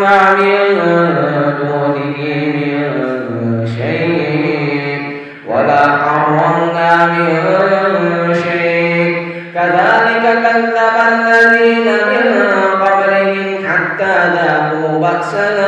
ما من دونه من شيء ولا حرمنا من شيء كذلك كذب الذين من قبلهم حتى ذاقوا بأسنا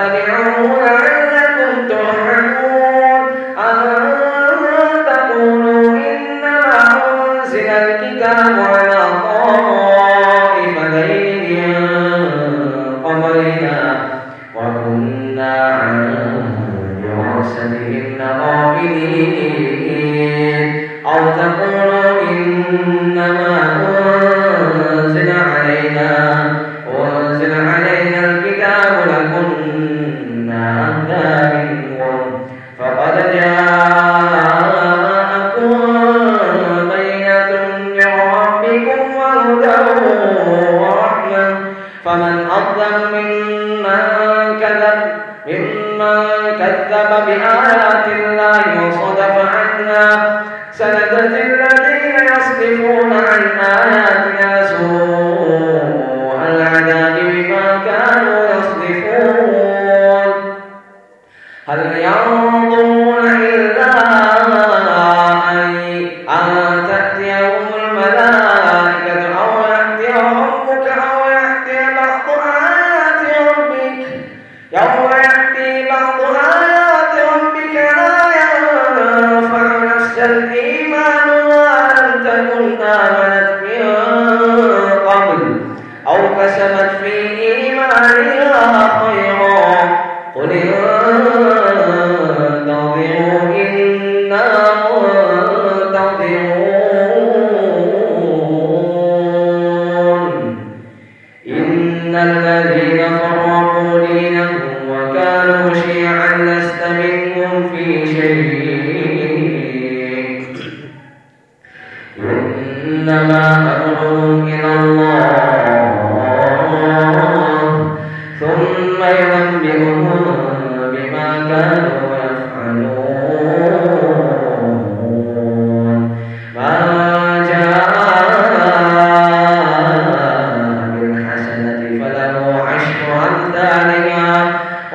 أتبعون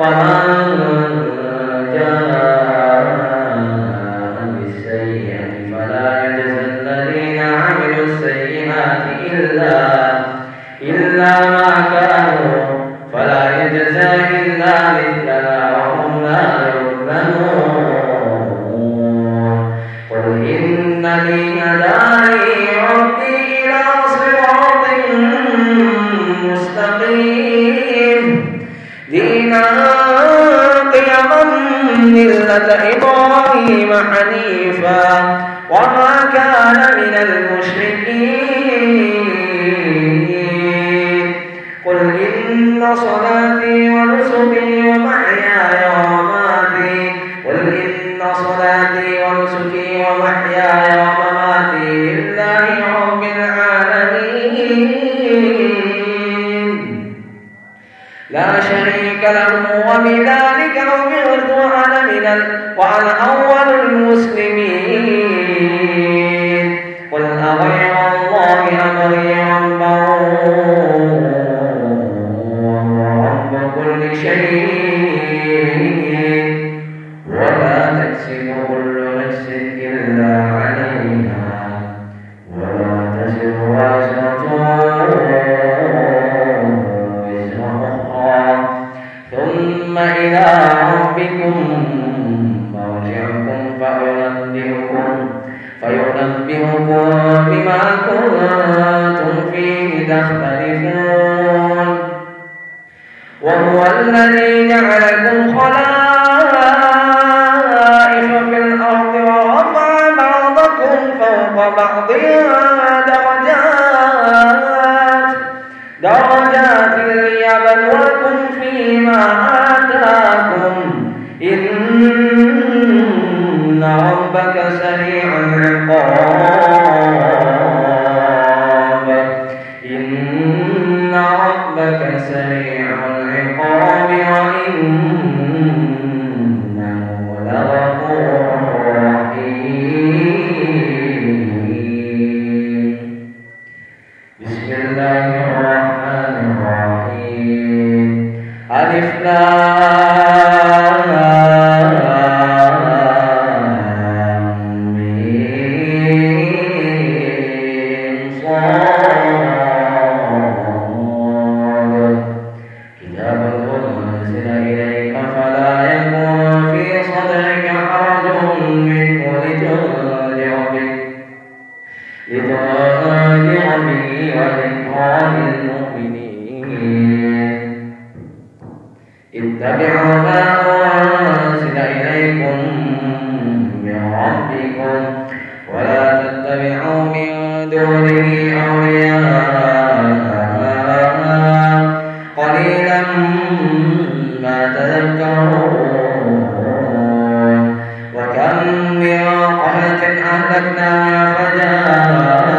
পড়া الذين خسروا أنفسهم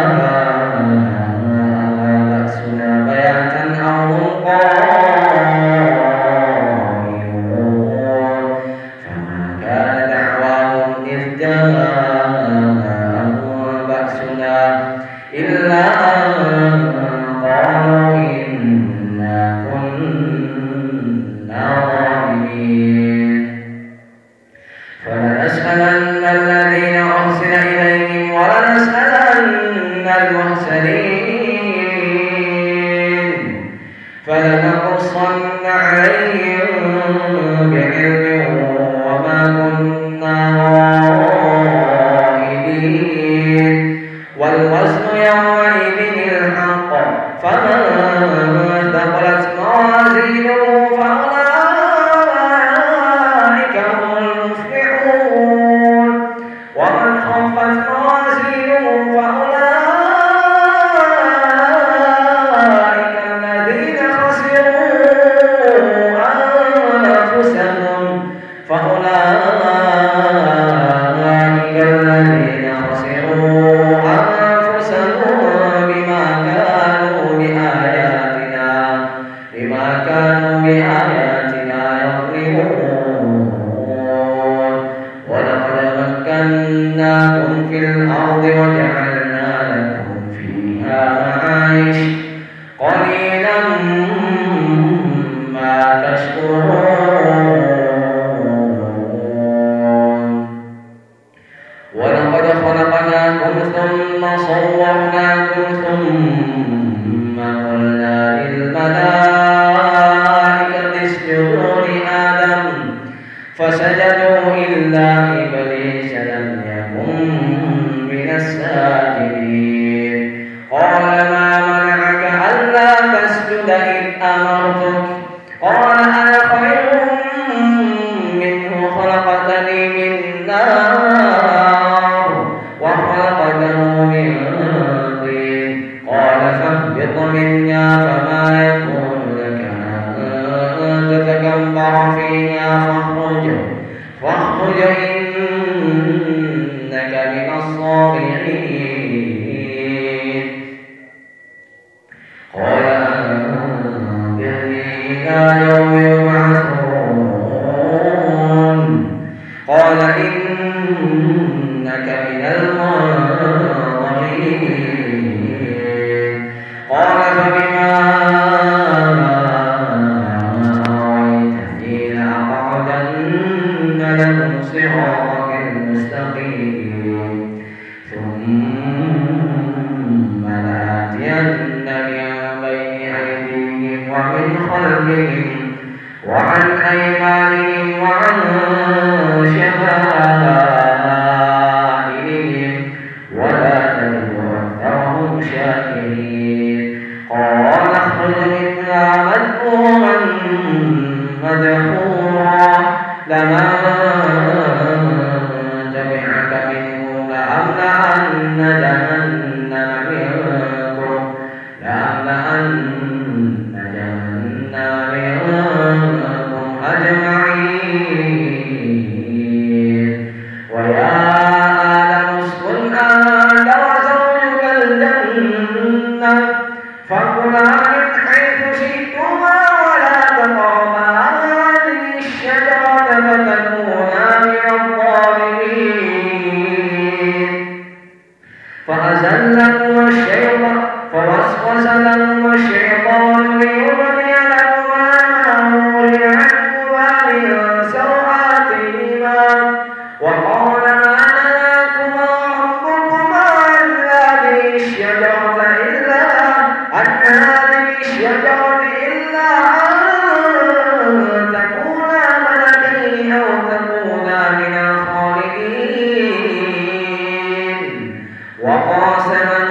One more sentence.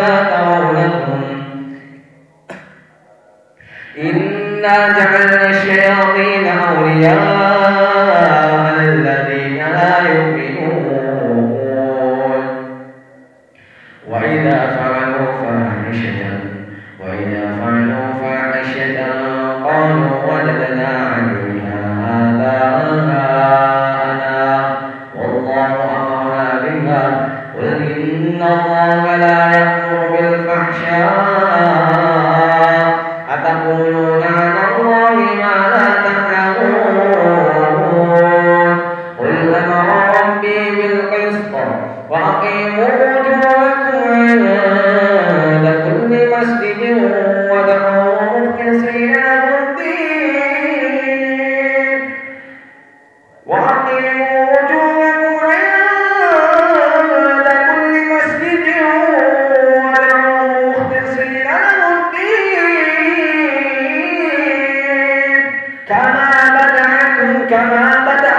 لا ترونهم إنا جعلنا الشياطين أولياء. come cannot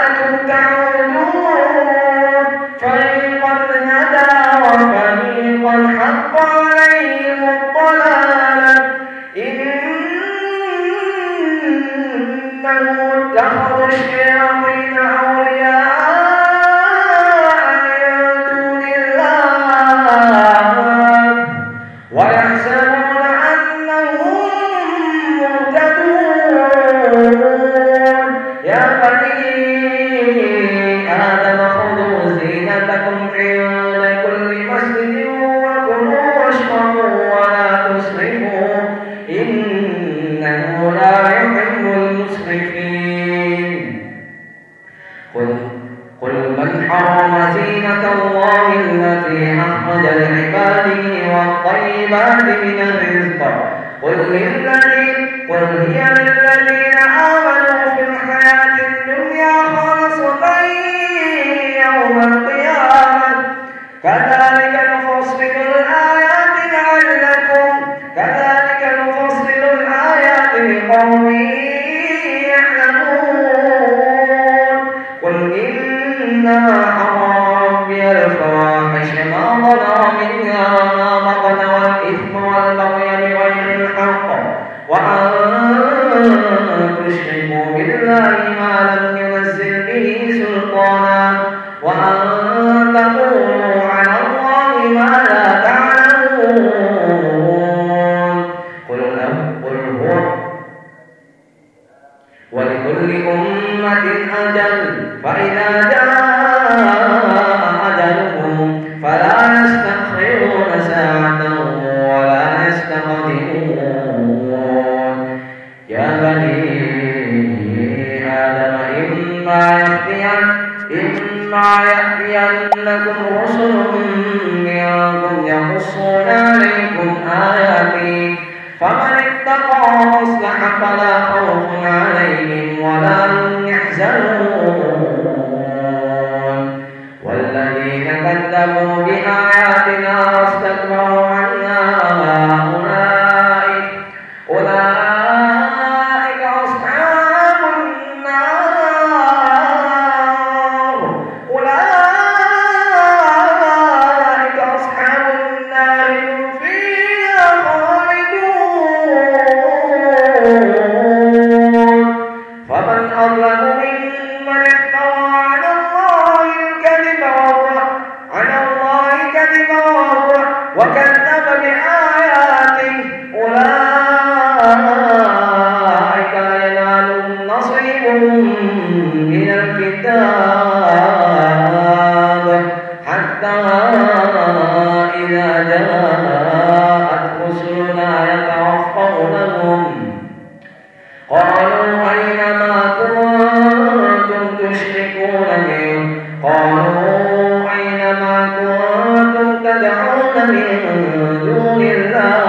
تدعون من دون الله.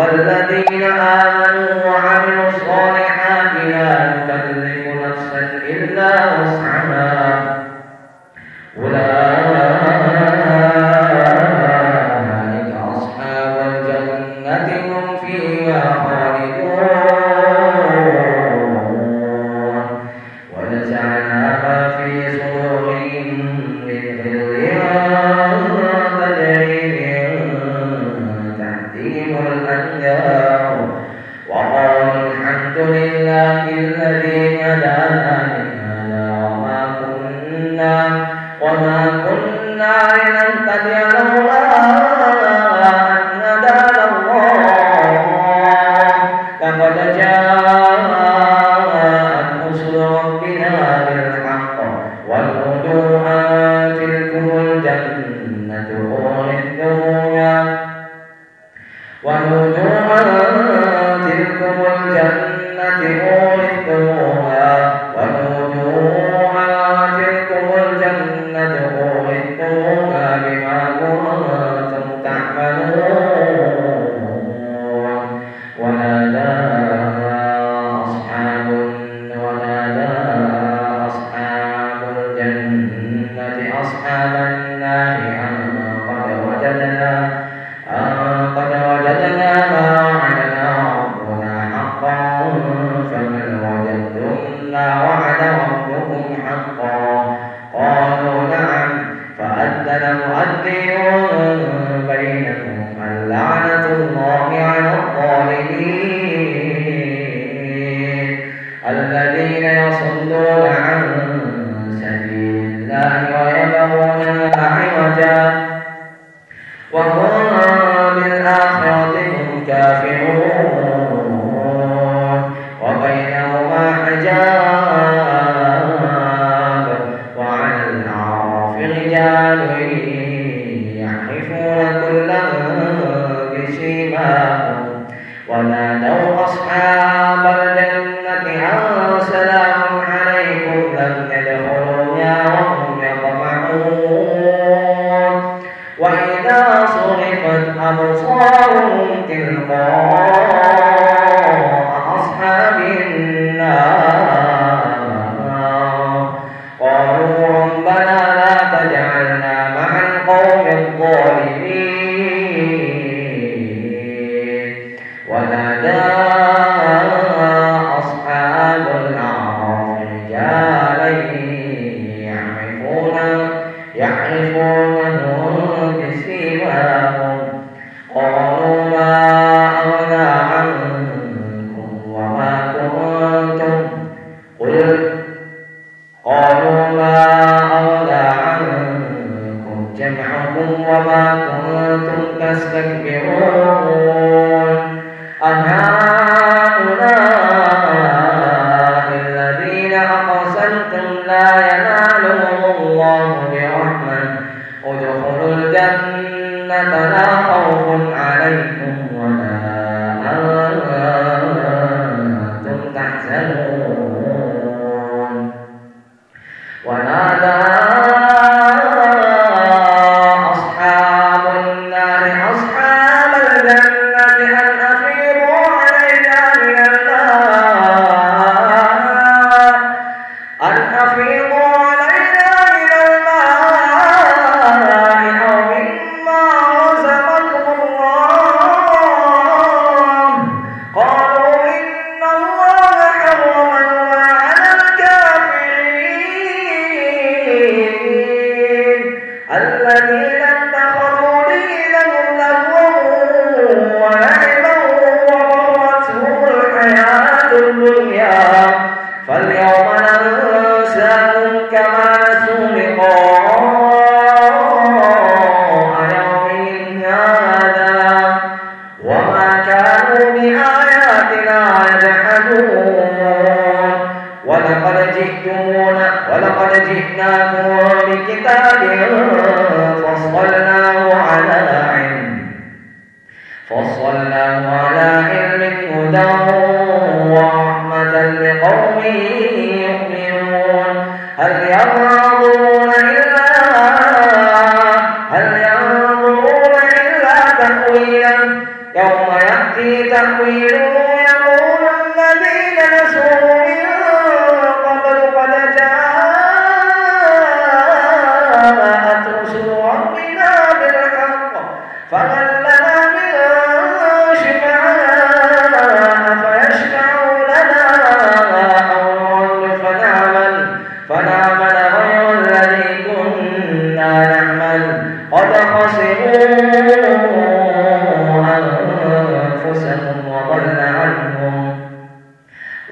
والذين آمنوا وعملوا الصالحات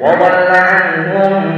وضل عنهم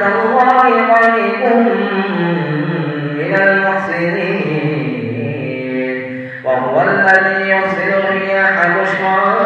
وعد الله قد من وهو الذي يرسل الرياح بشرا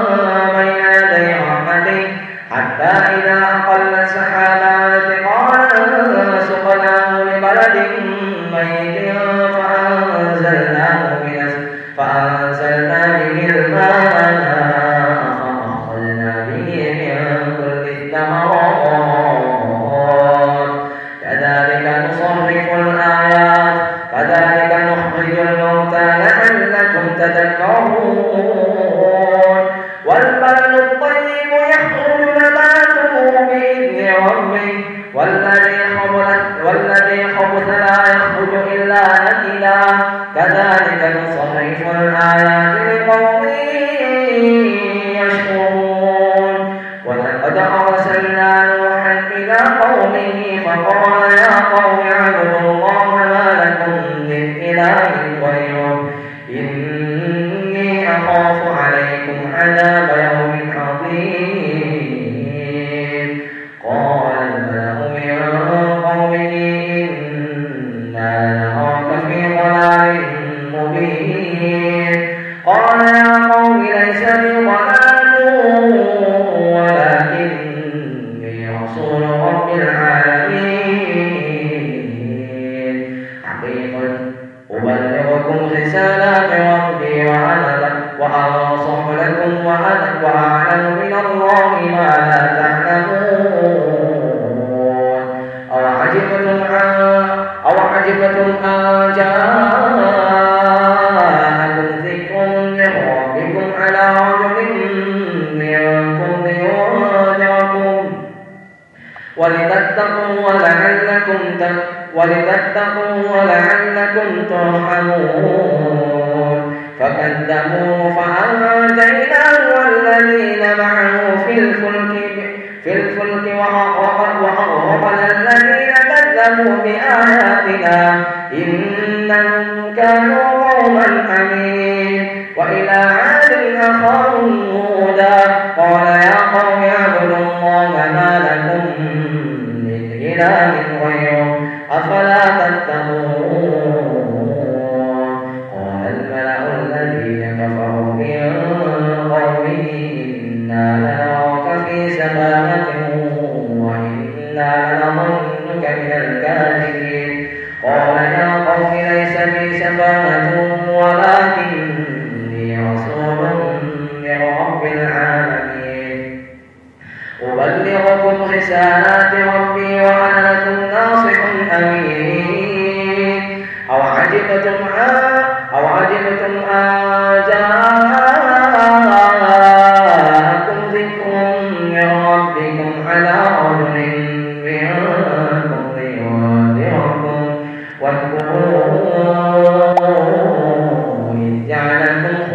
وقال الذين كذبوا بآياتنا إنهم كانوا قوما حمين وإلى عاد أخاهم هودا قال يا قوم اعبدوا الله ما لكم من إله Ireland